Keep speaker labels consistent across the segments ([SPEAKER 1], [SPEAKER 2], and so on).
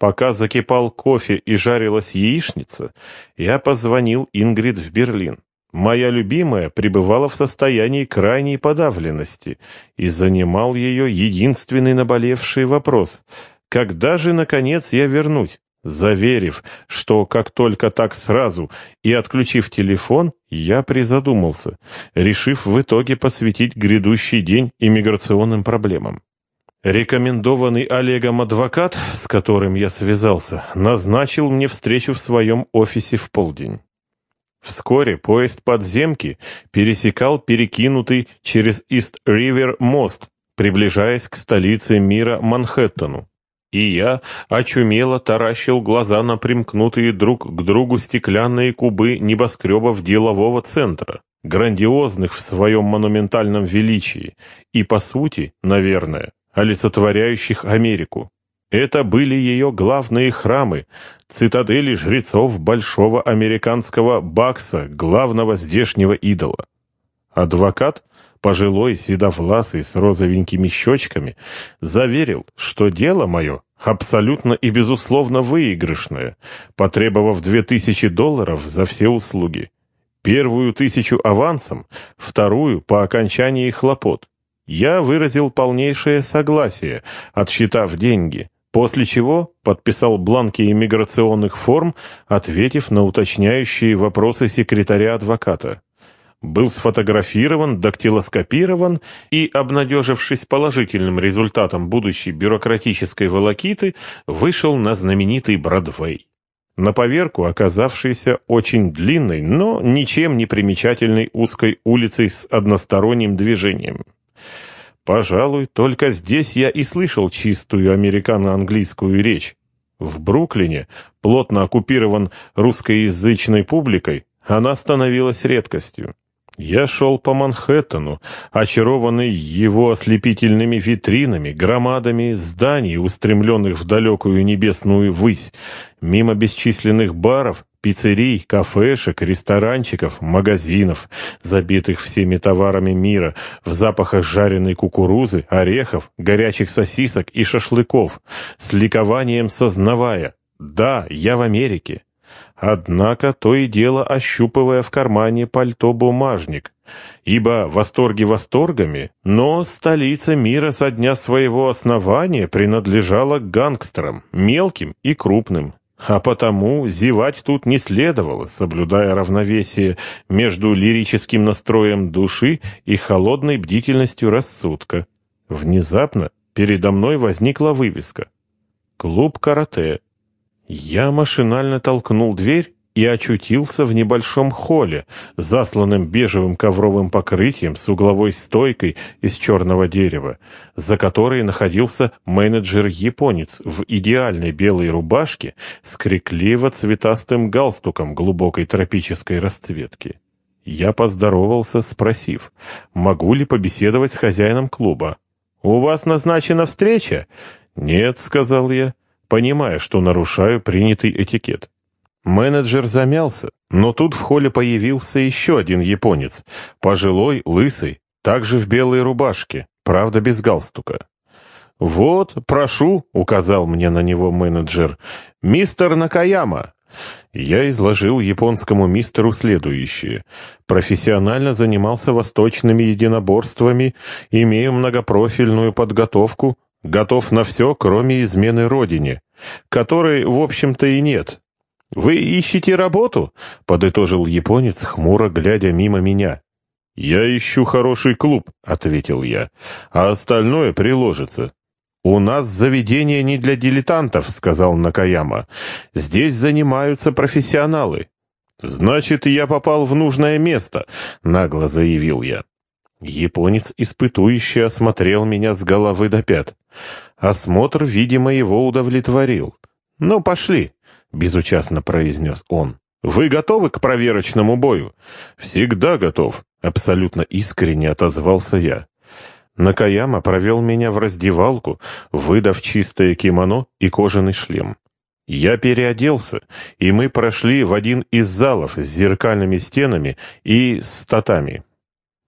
[SPEAKER 1] Пока закипал кофе и жарилась яичница, я позвонил Ингрид в Берлин. Моя любимая пребывала в состоянии крайней подавленности, и занимал ее единственный наболевший вопрос — когда же, наконец, я вернусь? Заверив, что как только так сразу, и отключив телефон, я призадумался, решив в итоге посвятить грядущий день иммиграционным проблемам. Рекомендованный Олегом адвокат, с которым я связался, назначил мне встречу в своем офисе в полдень. Вскоре поезд подземки пересекал перекинутый через Ист-Ривер мост, приближаясь к столице мира Манхэттену. И я очумело таращил глаза на примкнутые друг к другу стеклянные кубы небоскребов делового центра, грандиозных в своем монументальном величии и, по сути, наверное, олицетворяющих Америку. Это были ее главные храмы, цитадели жрецов большого американского бакса, главного здешнего идола. Адвокат, пожилой, седовласый, с розовенькими щечками, заверил, что дело мое абсолютно и безусловно выигрышное, потребовав две тысячи долларов за все услуги. Первую тысячу авансом, вторую по окончании хлопот. Я выразил полнейшее согласие, отсчитав деньги – после чего подписал бланки иммиграционных форм, ответив на уточняющие вопросы секретаря адвоката. Был сфотографирован, дактилоскопирован и, обнадежившись положительным результатом будущей бюрократической волокиты, вышел на знаменитый Бродвей. На поверку оказавшейся очень длинной, но ничем не примечательной узкой улицей с односторонним движением. Пожалуй, только здесь я и слышал чистую американо-английскую речь. В Бруклине, плотно оккупирован русскоязычной публикой, она становилась редкостью. Я шел по Манхэттену, очарованный его ослепительными витринами, громадами зданий, устремленных в далекую небесную высь, мимо бесчисленных баров, пиццерий, кафешек, ресторанчиков, магазинов, забитых всеми товарами мира, в запахах жареной кукурузы, орехов, горячих сосисок и шашлыков, с ликованием сознавая «Да, я в Америке». Однако то и дело ощупывая в кармане пальто бумажник, ибо восторги восторгами, но столица мира со дня своего основания принадлежала гангстерам, мелким и крупным, а потому зевать тут не следовало, соблюдая равновесие между лирическим настроем души и холодной бдительностью рассудка. Внезапно передо мной возникла вывеска. «Клуб карате». Я машинально толкнул дверь и очутился в небольшом холле, засланном бежевым ковровым покрытием с угловой стойкой из черного дерева, за которой находился менеджер-японец в идеальной белой рубашке с крикливо-цветастым галстуком глубокой тропической расцветки. Я поздоровался, спросив, могу ли побеседовать с хозяином клуба. «У вас назначена встреча?» «Нет», — сказал я, понимая, что нарушаю принятый этикет. Менеджер замялся, но тут в холле появился еще один японец, пожилой, лысый, также в белой рубашке, правда без галстука. «Вот, прошу», — указал мне на него менеджер, — «мистер Накаяма». Я изложил японскому мистеру следующее. Профессионально занимался восточными единоборствами, имею многопрофильную подготовку, готов на все, кроме измены родине, которой, в общем-то, и нет. «Вы ищете работу?» — подытожил японец, хмуро глядя мимо меня. «Я ищу хороший клуб», — ответил я, — «а остальное приложится». «У нас заведение не для дилетантов», — сказал Накаяма. «Здесь занимаются профессионалы». «Значит, я попал в нужное место», — нагло заявил я. Японец испытующе осмотрел меня с головы до пят. Осмотр, видимо, его удовлетворил. «Ну, пошли», — безучастно произнес он. «Вы готовы к проверочному бою?» «Всегда готов», — абсолютно искренне отозвался я. Накаяма провел меня в раздевалку, выдав чистое кимоно и кожаный шлем. Я переоделся, и мы прошли в один из залов с зеркальными стенами и с татами.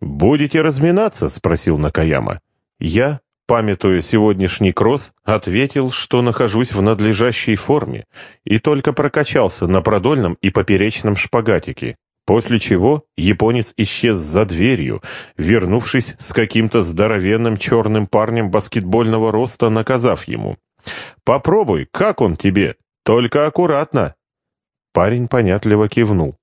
[SPEAKER 1] «Будете разминаться?» — спросил Накаяма. Я памятуя сегодняшний кросс, ответил, что нахожусь в надлежащей форме, и только прокачался на продольном и поперечном шпагатике. После чего японец исчез за дверью, вернувшись с каким-то здоровенным черным парнем баскетбольного роста, наказав ему. «Попробуй, как он тебе? Только аккуратно!» Парень понятливо кивнул.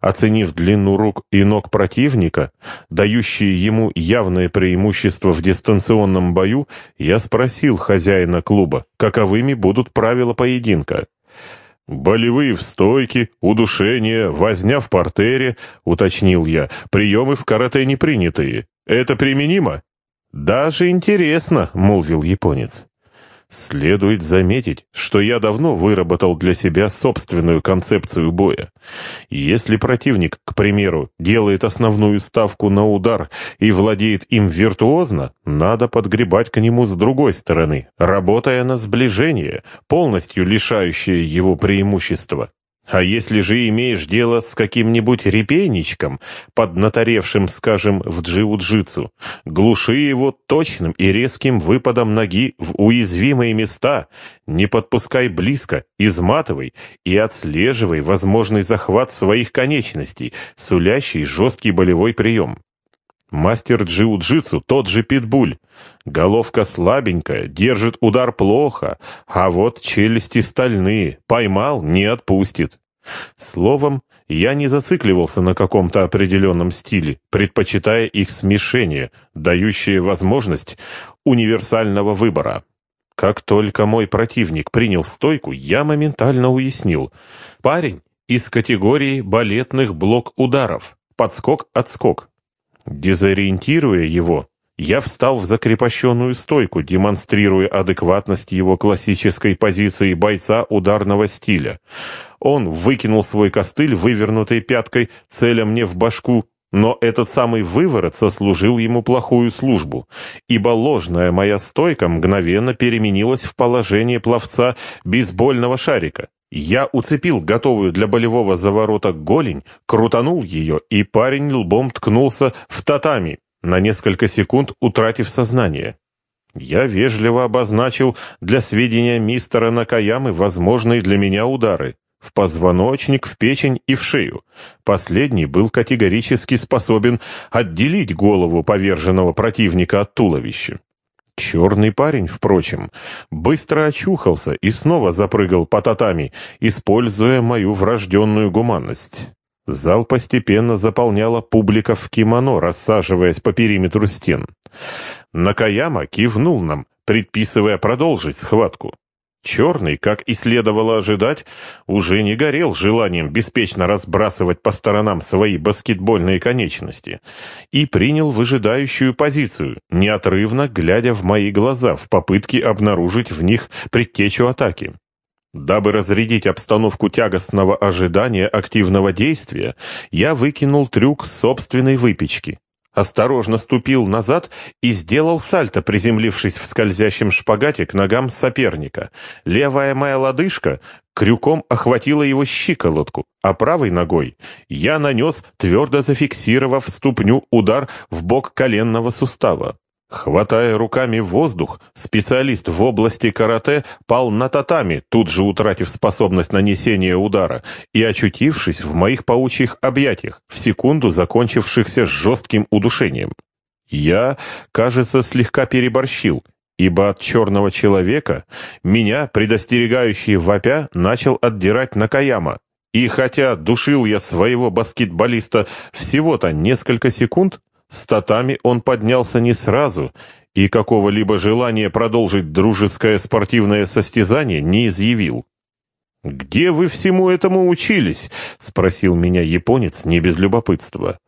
[SPEAKER 1] Оценив длину рук и ног противника, дающие ему явное преимущество в дистанционном бою, я спросил хозяина клуба, каковыми будут правила поединка. «Болевые в стойке, удушение, возня в портере», — уточнил я, — «приемы в карате не принятые. Это применимо?» «Даже интересно», — молвил японец. Следует заметить, что я давно выработал для себя собственную концепцию боя. Если противник, к примеру, делает основную ставку на удар и владеет им виртуозно, надо подгребать к нему с другой стороны, работая на сближение, полностью лишающее его преимущества. А если же имеешь дело с каким-нибудь репейничком, поднаторевшим, скажем, в джиу-джитсу, глуши его точным и резким выпадом ноги в уязвимые места, не подпускай близко, изматывай и отслеживай возможный захват своих конечностей, сулящий жесткий болевой прием. Мастер джиу-джитсу тот же питбуль. Головка слабенькая, держит удар плохо, а вот челюсти стальные, поймал, не отпустит. Словом, я не зацикливался на каком-то определенном стиле, предпочитая их смешение, дающее возможность универсального выбора. Как только мой противник принял стойку, я моментально уяснил. Парень из категории балетных блок-ударов. Подскок-отскок. Дезориентируя его, я встал в закрепощенную стойку, демонстрируя адекватность его классической позиции бойца ударного стиля. Он выкинул свой костыль, вывернутой пяткой, целя мне в башку, но этот самый выворот сослужил ему плохую службу, ибо ложная моя стойка мгновенно переменилась в положение пловца бейсбольного шарика. Я уцепил готовую для болевого заворота голень, крутанул ее, и парень лбом ткнулся в татами, на несколько секунд утратив сознание. Я вежливо обозначил для сведения мистера Накаямы возможные для меня удары в позвоночник, в печень и в шею. Последний был категорически способен отделить голову поверженного противника от туловища. Черный парень, впрочем, быстро очухался и снова запрыгал по татами, используя мою врожденную гуманность. Зал постепенно заполняла публика в кимоно, рассаживаясь по периметру стен. Накаяма кивнул нам, предписывая продолжить схватку. Черный, как и следовало ожидать, уже не горел желанием беспечно разбрасывать по сторонам свои баскетбольные конечности и принял выжидающую позицию, неотрывно глядя в мои глаза в попытке обнаружить в них предтечу атаки. Дабы разрядить обстановку тягостного ожидания активного действия, я выкинул трюк собственной выпечки осторожно ступил назад и сделал сальто, приземлившись в скользящем шпагате к ногам соперника. Левая моя лодыжка крюком охватила его щиколотку, а правой ногой я нанес, твердо зафиксировав ступню, удар в бок коленного сустава. Хватая руками воздух, специалист в области карате пал на татами, тут же утратив способность нанесения удара, и очутившись в моих паучьих объятиях, в секунду закончившихся жестким удушением. Я, кажется, слегка переборщил, ибо от черного человека меня, предостерегающий вопя, начал отдирать Накаяма. И хотя душил я своего баскетболиста всего-то несколько секунд, с татами он поднялся не сразу, и какого-либо желания продолжить дружеское спортивное состязание не изъявил. «Где вы всему этому учились?» — спросил меня японец не без любопытства.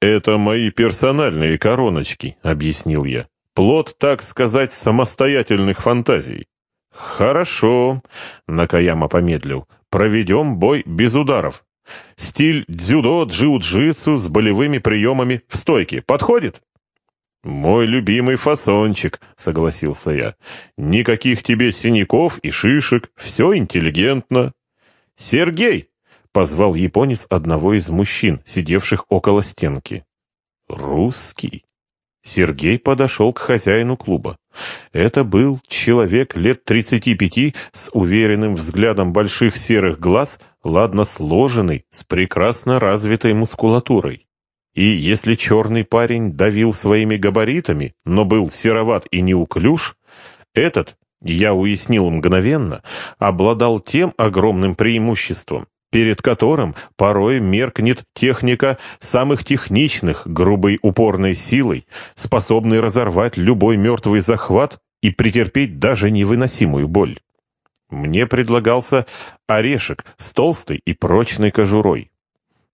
[SPEAKER 1] «Это мои персональные короночки», — объяснил я. «Плод, так сказать, самостоятельных фантазий». «Хорошо», — Накаяма помедлил. «Проведем бой без ударов. Стиль дзюдо, джиу-джитсу с болевыми приемами в стойке подходит? «Мой любимый фасончик», — согласился я. «Никаких тебе синяков и шишек, все интеллигентно». «Сергей!» — позвал японец одного из мужчин, сидевших около стенки. «Русский?» Сергей подошел к хозяину клуба. Это был человек лет 35 с уверенным взглядом больших серых глаз, ладно сложенный, с прекрасно развитой мускулатурой. И если черный парень давил своими габаритами, но был сероват и неуклюж, этот, я уяснил мгновенно, обладал тем огромным преимуществом, перед которым порой меркнет техника самых техничных, грубой упорной силой, способной разорвать любой мертвый захват и претерпеть даже невыносимую боль. Мне предлагался орешек с толстой и прочной кожурой.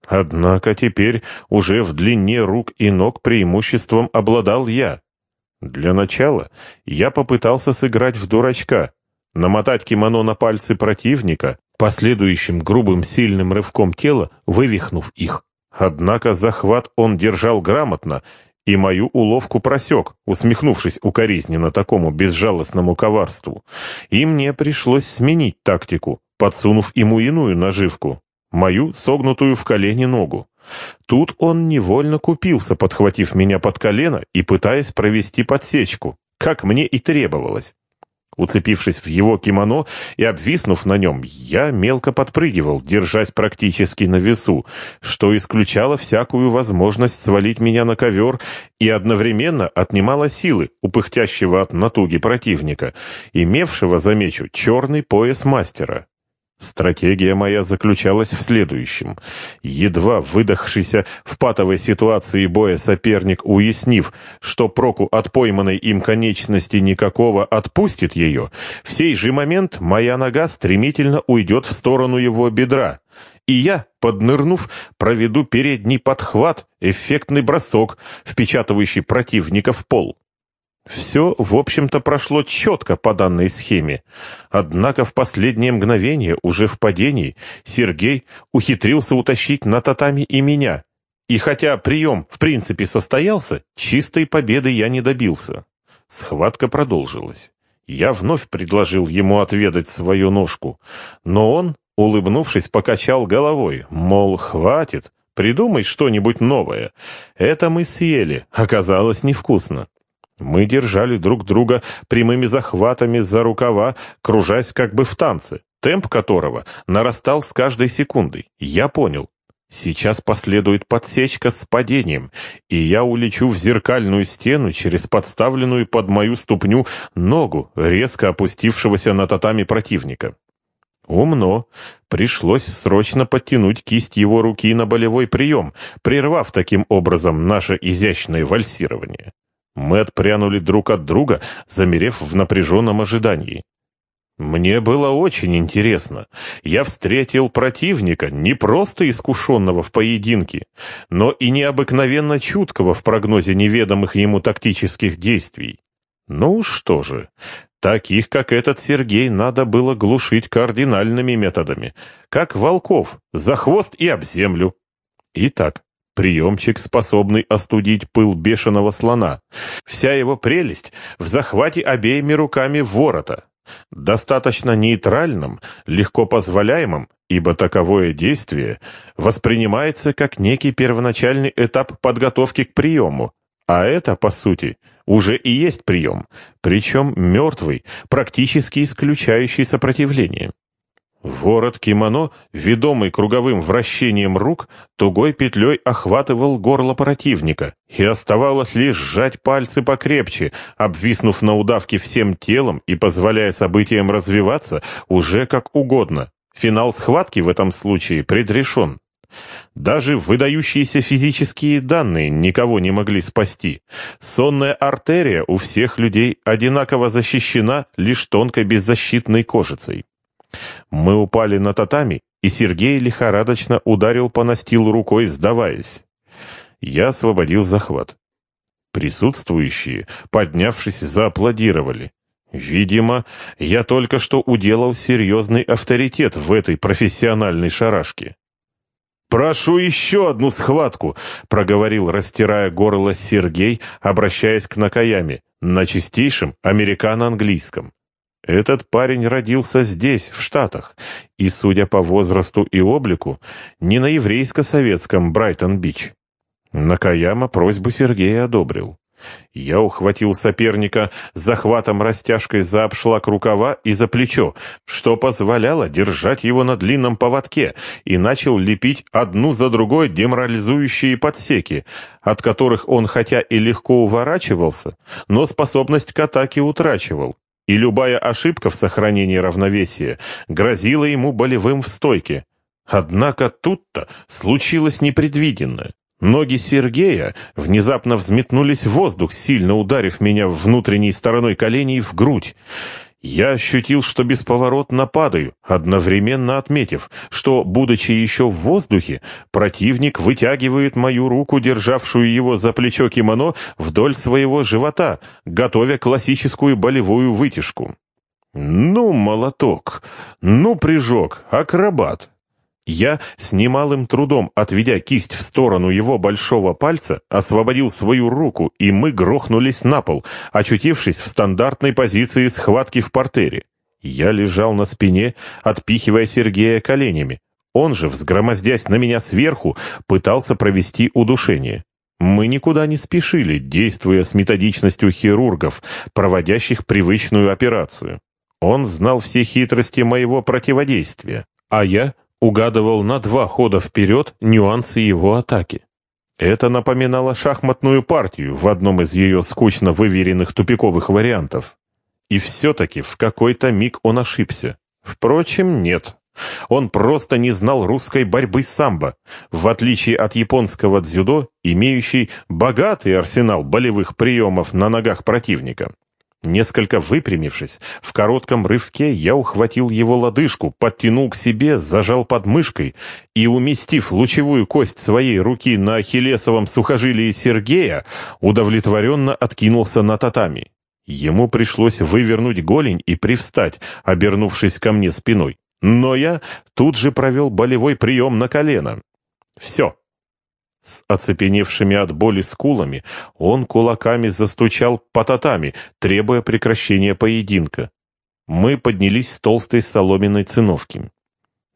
[SPEAKER 1] Однако теперь уже в длине рук и ног преимуществом обладал я. Для начала я попытался сыграть в дурачка, намотать кимоно на пальцы противника, последующим грубым сильным рывком тела вывихнув их. Однако захват он держал грамотно, и мою уловку просек, усмехнувшись укоризненно такому безжалостному коварству. И мне пришлось сменить тактику, подсунув ему иную наживку, мою согнутую в колени ногу. Тут он невольно купился, подхватив меня под колено и пытаясь провести подсечку, как мне и требовалось. Уцепившись в его кимоно и обвиснув на нем, я мелко подпрыгивал, держась практически на весу, что исключало всякую возможность свалить меня на ковер и одновременно отнимало силы у пыхтящего от натуги противника, имевшего, замечу, черный пояс мастера. Стратегия моя заключалась в следующем. Едва выдохшийся в патовой ситуации боя соперник, уяснив, что проку от пойманной им конечности никакого отпустит ее, в сей же момент моя нога стремительно уйдет в сторону его бедра, и я, поднырнув, проведу передний подхват, эффектный бросок, впечатывающий противника в пол. Все, в общем-то, прошло четко по данной схеме. Однако в последнее мгновение, уже в падении, Сергей ухитрился утащить на татами и меня. И хотя прием, в принципе, состоялся, чистой победы я не добился. Схватка продолжилась. Я вновь предложил ему отведать свою ножку, но он, улыбнувшись, покачал головой, мол, хватит, придумай что-нибудь новое. Это мы съели, оказалось невкусно. Мы держали друг друга прямыми захватами за рукава, кружась как бы в танце, темп которого нарастал с каждой секундой. Я понял. Сейчас последует подсечка с падением, и я улечу в зеркальную стену через подставленную под мою ступню ногу, резко опустившегося на татами противника. Умно. Пришлось срочно подтянуть кисть его руки на болевой прием, прервав таким образом наше изящное вальсирование. Мы отпрянули друг от друга, замерев в напряженном ожидании. Мне было очень интересно. Я встретил противника, не просто искушенного в поединке, но и необыкновенно чуткого в прогнозе неведомых ему тактических действий. Ну что же, таких, как этот Сергей, надо было глушить кардинальными методами, как волков, за хвост и об землю. Итак, Приемчик, способный остудить пыл бешеного слона. Вся его прелесть в захвате обеими руками ворота. Достаточно нейтральным, легко позволяемым, ибо таковое действие воспринимается как некий первоначальный этап подготовки к приему, а это, по сути, уже и есть прием, причем мертвый, практически исключающий сопротивление. Ворот кимоно, ведомый круговым вращением рук, тугой петлей охватывал горло противника, и оставалось лишь сжать пальцы покрепче, обвиснув на удавке всем телом и позволяя событиям развиваться уже как угодно. Финал схватки в этом случае предрешен. Даже выдающиеся физические данные никого не могли спасти. Сонная артерия у всех людей одинаково защищена лишь тонкой беззащитной кожицей. Мы упали на татами, и Сергей лихорадочно ударил по настилу рукой, сдаваясь. Я освободил захват. Присутствующие, поднявшись, зааплодировали. Видимо, я только что уделал серьезный авторитет в этой профессиональной шарашке. «Прошу еще одну схватку», — проговорил, растирая горло Сергей, обращаясь к Накаяме, на чистейшем американо-английском. Этот парень родился здесь, в Штатах, и, судя по возрасту и облику, не на еврейско-советском Брайтон-Бич. Накаяма просьбу Сергея одобрил. Я ухватил соперника захватом растяжкой за обшлаг рукава и за плечо, что позволяло держать его на длинном поводке, и начал лепить одну за другой деморализующие подсеки, от которых он хотя и легко уворачивался, но способность к атаке утрачивал. И любая ошибка в сохранении равновесия грозила ему болевым в стойке. Однако тут-то случилось непредвиденное. Ноги Сергея внезапно взметнулись в воздух, сильно ударив меня внутренней стороной коленей в грудь. Я ощутил, что бесповоротно падаю, одновременно отметив, что, будучи еще в воздухе, противник вытягивает мою руку, державшую его за плечо кимоно, вдоль своего живота, готовя классическую болевую вытяжку. Ну, молоток, ну, прыжок, акробат. Я с немалым трудом, отведя кисть в сторону его большого пальца, освободил свою руку, и мы грохнулись на пол, очутившись в стандартной позиции схватки в портере. Я лежал на спине, отпихивая Сергея коленями. Он же, взгромоздясь на меня сверху, пытался провести удушение. Мы никуда не спешили, действуя с методичностью хирургов, проводящих привычную операцию. Он знал все хитрости моего противодействия, а я угадывал на два хода вперед нюансы его атаки. Это напоминало шахматную партию в одном из ее скучно выверенных тупиковых вариантов. И все-таки в какой-то миг он ошибся. Впрочем, нет. Он просто не знал русской борьбы самбо, в отличие от японского дзюдо, имеющий богатый арсенал болевых приемов на ногах противника. Несколько выпрямившись, в коротком рывке я ухватил его лодыжку, подтянул к себе, зажал под мышкой и, уместив лучевую кость своей руки на ахиллесовом сухожилии Сергея, удовлетворенно откинулся на татами. Ему пришлось вывернуть голень и привстать, обернувшись ко мне спиной. Но я тут же провел болевой прием на колено. Все. С оцепеневшими от боли скулами он кулаками застучал по татами, требуя прекращения поединка. Мы поднялись с толстой соломенной циновки.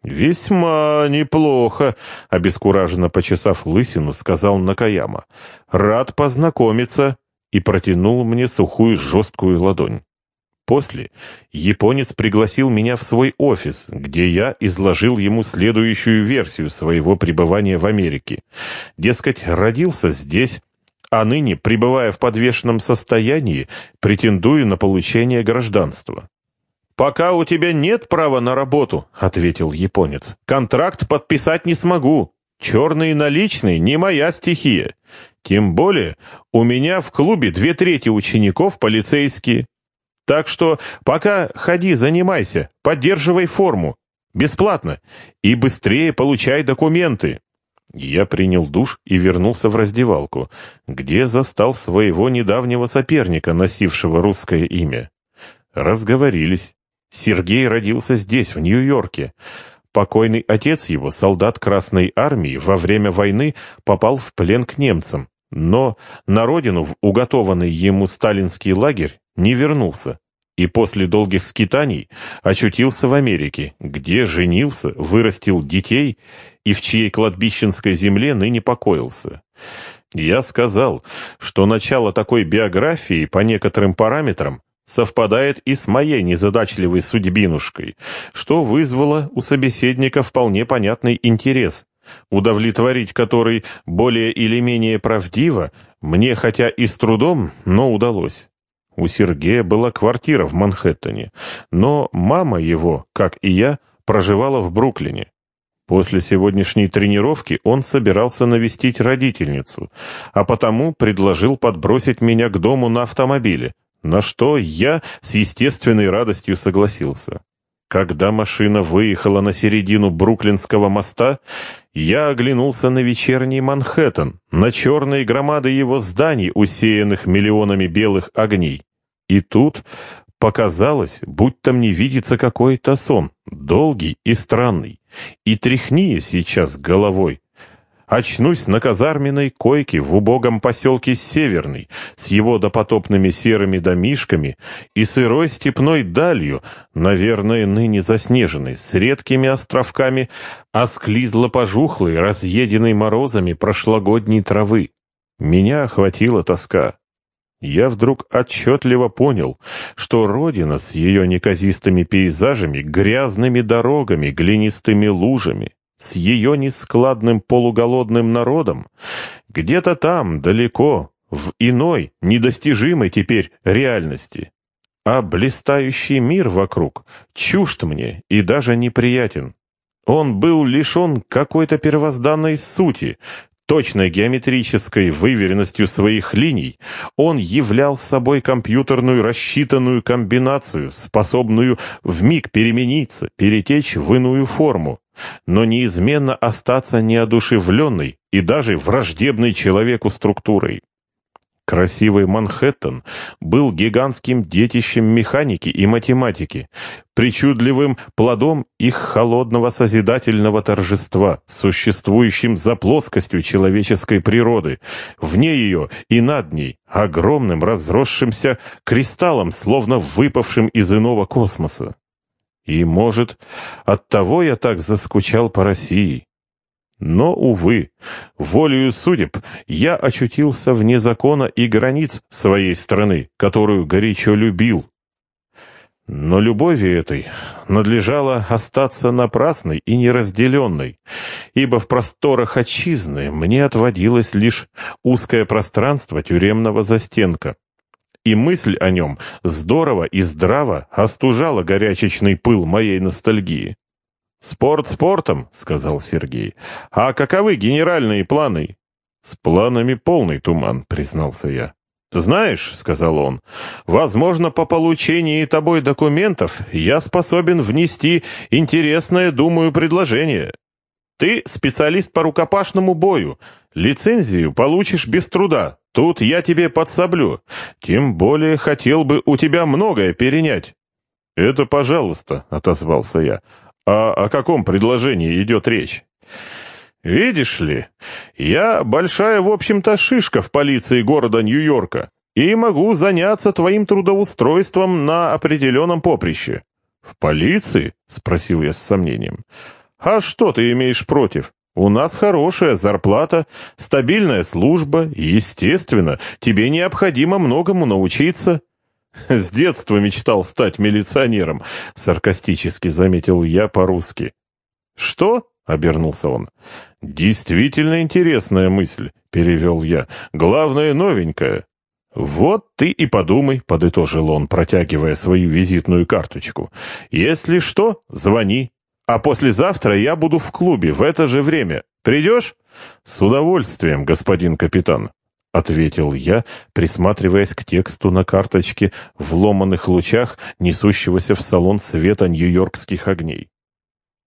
[SPEAKER 1] «Весьма неплохо», — обескураженно почесав лысину, сказал Накаяма. «Рад познакомиться», и протянул мне сухую жесткую ладонь. После японец пригласил меня в свой офис, где я изложил ему следующую версию своего пребывания в Америке. Дескать, родился здесь, а ныне, пребывая в подвешенном состоянии, претендую на получение гражданства. «Пока у тебя нет права на работу», — ответил японец. «Контракт подписать не смогу. Черные наличные не моя стихия. Тем более у меня в клубе две трети учеников полицейские. Так что пока ходи, занимайся, поддерживай форму. Бесплатно. И быстрее получай документы. Я принял душ и вернулся в раздевалку, где застал своего недавнего соперника, носившего русское имя. Разговорились. Сергей родился здесь, в Нью-Йорке. Покойный отец его, солдат Красной Армии, во время войны попал в плен к немцам, но на родину, в уготованный ему сталинский лагерь, не вернулся и после долгих скитаний очутился в Америке, где женился, вырастил детей и в чьей кладбищенской земле ныне покоился. Я сказал, что начало такой биографии по некоторым параметрам совпадает и с моей незадачливой судьбинушкой, что вызвало у собеседника вполне понятный интерес, удовлетворить который более или менее правдиво мне хотя и с трудом, но удалось. У Сергея была квартира в Манхэттене, но мама его, как и я, проживала в Бруклине. После сегодняшней тренировки он собирался навестить родительницу, а потому предложил подбросить меня к дому на автомобиле, на что я с естественной радостью согласился. Когда машина выехала на середину Бруклинского моста, я оглянулся на вечерний Манхэттен, на черные громады его зданий, усеянных миллионами белых огней. И тут показалось, будто мне видится какой-то сон, долгий и странный. И тряхни сейчас головой. Очнусь на казарменной койке в убогом поселке Северный, с его допотопными серыми домишками и сырой степной далью, наверное, ныне заснеженной, с редкими островками осклизло-пожухлой, разъеденной морозами прошлогодней травы. Меня охватила тоска. Я вдруг отчетливо понял, что родина с ее неказистыми пейзажами, грязными дорогами, глинистыми лужами, с ее нескладным полуголодным народом, где-то там, далеко, в иной, недостижимой теперь реальности. А блистающий мир вокруг чужд мне и даже неприятен. Он был лишен какой-то первозданной сути, точной геометрической выверенностью своих линий, он являл собой компьютерную рассчитанную комбинацию, способную вмиг перемениться, перетечь в иную форму, но неизменно остаться неодушевленной и даже враждебной человеку структурой. Красивый Манхэттен был гигантским детищем механики и математики, причудливым плодом их холодного созидательного торжества, существующим за плоскостью человеческой природы, вне ее и над ней, огромным разросшимся кристаллом, словно выпавшим из иного космоса. И, может, оттого я так заскучал по России. Но, увы, волею судеб я очутился вне закона и границ своей страны, которую горячо любил. Но любови этой надлежало остаться напрасной и неразделенной, ибо в просторах отчизны мне отводилось лишь узкое пространство тюремного застенка. И мысль о нем здорово и здраво остужала горячечный пыл моей ностальгии. «Спорт спортом», — сказал Сергей. «А каковы генеральные планы?» «С планами полный туман», — признался я. «Знаешь», — сказал он, — «возможно, по получении тобой документов я способен внести интересное, думаю, предложение. Ты специалист по рукопашному бою. Лицензию получишь без труда. Тут я тебе подсоблю. Тем более хотел бы у тебя многое перенять». «Это пожалуйста», — отозвался я. А о каком предложении идет речь? Видишь ли, я большая, в общем-то, шишка в полиции города Нью-Йорка и могу заняться твоим трудоустройством на определенном поприще. В полиции? Спросил я с сомнением. А что ты имеешь против? У нас хорошая зарплата, стабильная служба, естественно, тебе необходимо многому научиться. «С детства мечтал стать милиционером», — саркастически заметил я по-русски. «Что?» — обернулся он. «Действительно интересная мысль», — перевел я. «Главное, новенькая». «Вот ты и подумай», — подытожил он, протягивая свою визитную карточку. «Если что, звони. А послезавтра я буду в клубе в это же время. Придешь?» «С удовольствием, господин капитан». — ответил я, присматриваясь к тексту на карточке в ломаных лучах, несущегося в салон света нью-йоркских огней.